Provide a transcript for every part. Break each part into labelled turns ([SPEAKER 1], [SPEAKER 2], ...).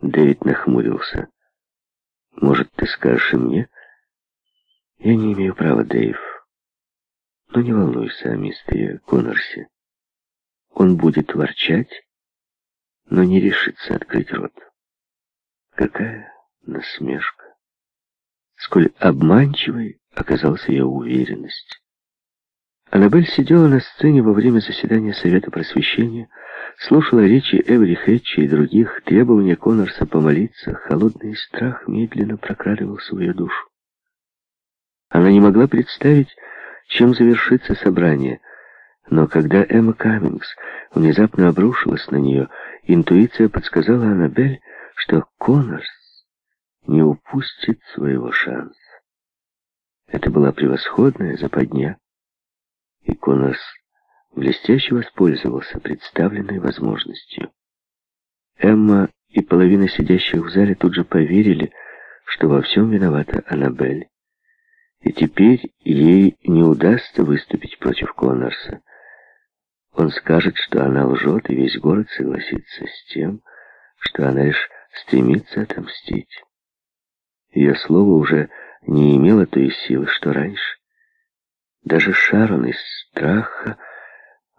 [SPEAKER 1] Дэвид нахмурился. «Может, ты скажешь и мне?» «Я не имею права, Дэйв. Но не волнуйся о мистере Коннорсе. Он будет ворчать, но не решится открыть рот. Какая насмешка! Сколь обманчивой оказалась ее уверенность. Аннабель сидела на сцене во время заседания Совета Просвещения, слушала речи Эври Хэтча и других, требования Коннорса помолиться, холодный страх медленно прокрадывался в ее душу. Она не могла представить, чем завершится собрание, но когда Эмма Каммингс внезапно обрушилась на нее, интуиция подсказала Аннабель, что Коннорс не упустит своего шанса. Это была превосходная западня, и Коннорс блестяще воспользовался представленной возможностью. Эмма и половина сидящих в зале тут же поверили, что во всем виновата Аннабель. И теперь ей не удастся выступить против Коннорса. Он скажет, что она лжет, и весь город согласится с тем, что она лишь стремится отомстить. Ее слово уже не имело той силы, что раньше. Даже Шарон из страха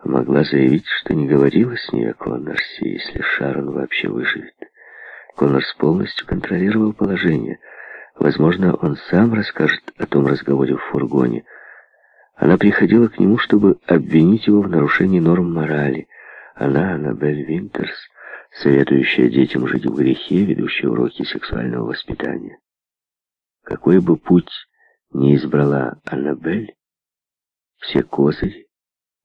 [SPEAKER 1] могла заявить, что не говорила с ней о Коннорсе, если Шарон вообще выживет. Коннорс полностью контролировал положение — Возможно, он сам расскажет о том разговоре в фургоне. Она приходила к нему, чтобы обвинить его в нарушении норм морали. Она, Аннабель Винтерс, советующая детям жить в грехе, ведущая уроки сексуального воспитания. Какой бы путь ни избрала Аннабель, все козыри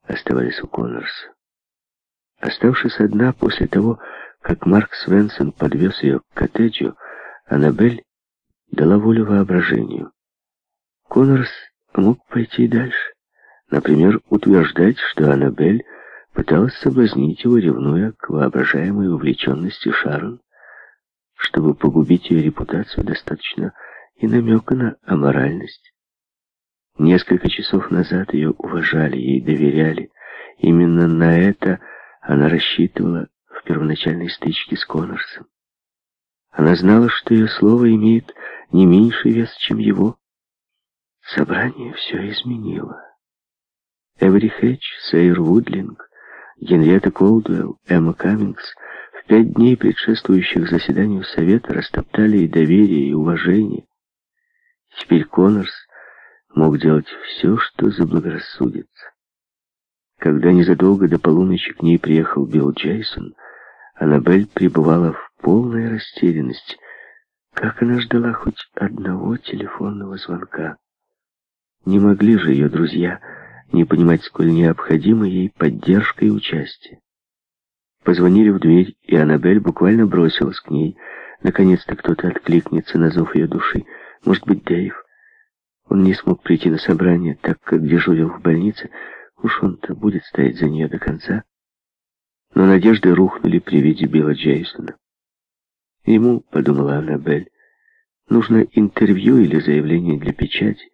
[SPEAKER 1] оставались у Коннорса. Оставшись одна после того, как Марк Свенсон подвез ее к коттеджу, Аннабель дала волю воображению. Коннорс мог пойти дальше. Например, утверждать, что Аннабель пыталась соблазнить его, ревнуя к воображаемой увлеченности Шарон. Чтобы погубить ее репутацию, достаточно и намека на аморальность. Несколько часов назад ее уважали, ей доверяли. Именно на это она рассчитывала в первоначальной стычке с Коннорсом. Она знала, что ее слово имеет не меньший вес, чем его. Собрание все изменило. Эври Хэтч, Сейр Вудлинг, Генриетта Колдуэлл, Эмма Каммингс в пять дней, предшествующих заседанию Совета, растоптали и доверие, и уважение. Теперь Коннорс мог делать все, что заблагорассудится. Когда незадолго до полуночи к ней приехал Билл Джейсон, Аннабель пребывала в полной растерянности. Как она ждала хоть одного телефонного звонка. Не могли же ее друзья не понимать, сколь необходима ей поддержка и участие. Позвонили в дверь, и Аннабель буквально бросилась к ней. Наконец-то кто-то откликнется на зов ее души. Может быть, Дэйв. Он не смог прийти на собрание, так как дежурил в больнице. Уж он-то будет стоять за нее до конца. Но надежды рухнули при виде Билла Джейсона. Ему, подумала Аннабель, нужно интервью или заявление для печати,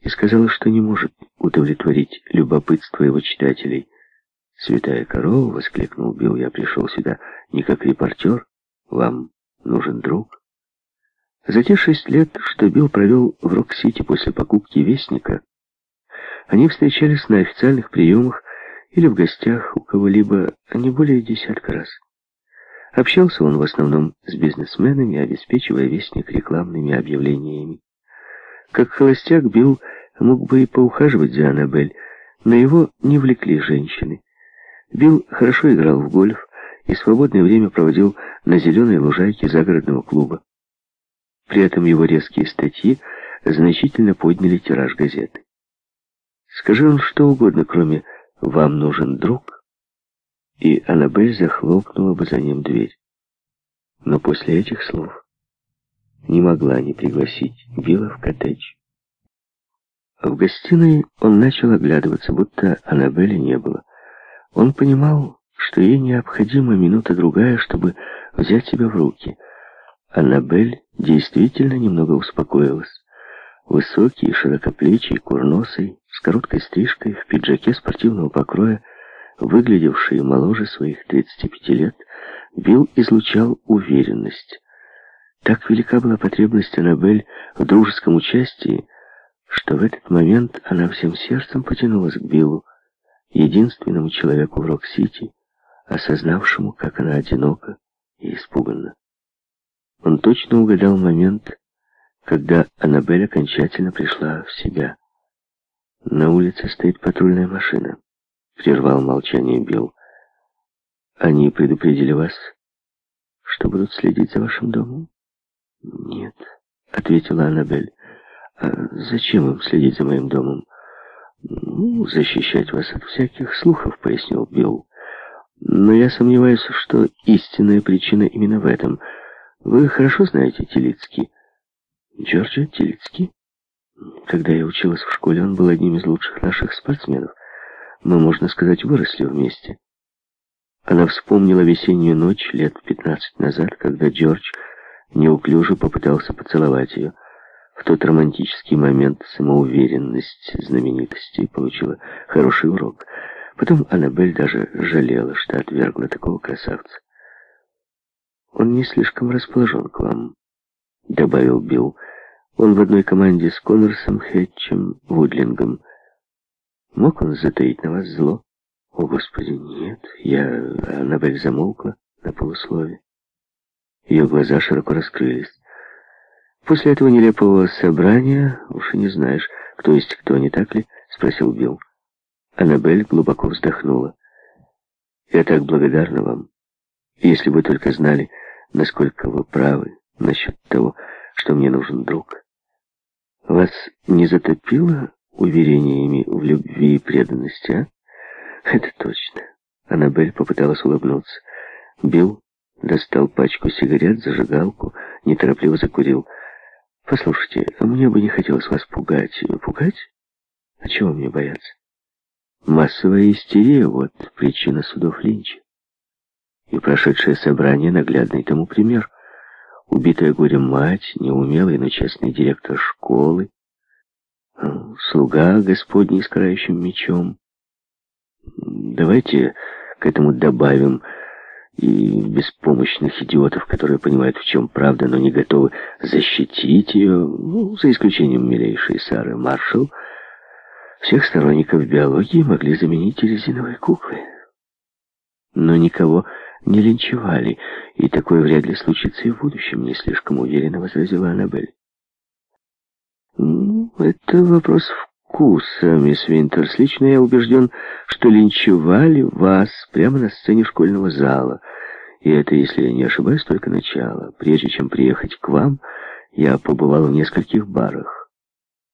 [SPEAKER 1] и сказала, что не может удовлетворить любопытство его читателей. «Святая корова!» — воскликнул Билл. «Я пришел сюда не как репортер. Вам нужен друг». За те шесть лет, что Билл провел в Рок-Сити после покупки Вестника, они встречались на официальных приемах или в гостях у кого-либо не более десятка раз. Общался он в основном с бизнесменами, обеспечивая вестник рекламными объявлениями. Как холостяк Билл мог бы и поухаживать за Аннабель, но его не влекли женщины. Билл хорошо играл в гольф и свободное время проводил на зеленой лужайке загородного клуба. При этом его резкие статьи значительно подняли тираж газеты. Скажи он что угодно, кроме «вам нужен друг», и Аннабель захлопнула бы за ним дверь. Но после этих слов не могла не пригласить Билла в коттедж. В гостиной он начал оглядываться, будто Аннабели не было. Он понимал, что ей необходима минута-другая, чтобы взять себя в руки. Аннабель действительно немного успокоилась. Высокий, широкоплечий, курносый, с короткой стрижкой, в пиджаке спортивного покроя, выглядевший моложе своих 35 лет, Билл излучал уверенность. Так велика была потребность Аннабель в дружеском участии, что в этот момент она всем сердцем потянулась к Биллу, единственному человеку в Рок-Сити, осознавшему, как она одинока и испуганна. Он точно угадал момент, когда Аннабель окончательно пришла в себя. «На улице стоит патрульная машина», — прервал молчание Билл. «Они предупредили вас, что будут следить за вашим домом?» «Нет», — ответила Аннабель. «А зачем им следить за моим домом?» «Ну, защищать вас от всяких слухов», — пояснил Билл. «Но я сомневаюсь, что истинная причина именно в этом. Вы хорошо знаете Телицки?» «Джорджа Телицки?» Когда я училась в школе, он был одним из лучших наших спортсменов. Мы, можно сказать, выросли вместе. Она вспомнила весеннюю ночь лет пятнадцать назад, когда Джордж неуклюже попытался поцеловать ее. В тот романтический момент самоуверенность знаменитости получила хороший урок. Потом Аннабель даже жалела, что отвергла такого красавца. «Он не слишком расположен к вам», — добавил Билл. «Он в одной команде с Коннорсом, Хэтчем, Вудлингом. Мог он затаить на вас зло?» «О, Господи, нет!» Я... Аннабель замолкла на полуслове. Ее глаза широко раскрылись. После этого нелепого собрания, уж и не знаешь, кто есть кто, не так ли? Спросил Билл. Аннабель глубоко вздохнула. Я так благодарна вам. Если бы только знали, насколько вы правы насчет того, что мне нужен друг. Вас не затопило уверениями в любви и преданности, а? Это точно. Аннабель попыталась улыбнуться. Билл достал пачку сигарет, зажигалку, неторопливо закурил. «Послушайте, мне бы не хотелось вас пугать». «Пугать? А чего мне бояться?» «Массовая истерия — вот причина судов Линча. И прошедшее собрание — наглядный тому пример. Убитая горем мать, неумелый, но честный директор школы, слуга Господний с карающим мечом. Давайте к этому добавим и беспомощных идиотов, которые понимают, в чем правда, но не готовы защитить ее, ну, за исключением милейшей Сары Маршалл, всех сторонников биологии могли заменить резиновые куклы. Но никого не линчевали, и такое вряд ли случится и в будущем, не слишком уверенно возразила Аннабель. «Ну, это вопрос вкуса, мисс Винтерс. Лично я убежден, что линчевали вас прямо на сцене школьного зала. И это, если я не ошибаюсь, только начало. Прежде чем приехать к вам, я побывал в нескольких барах.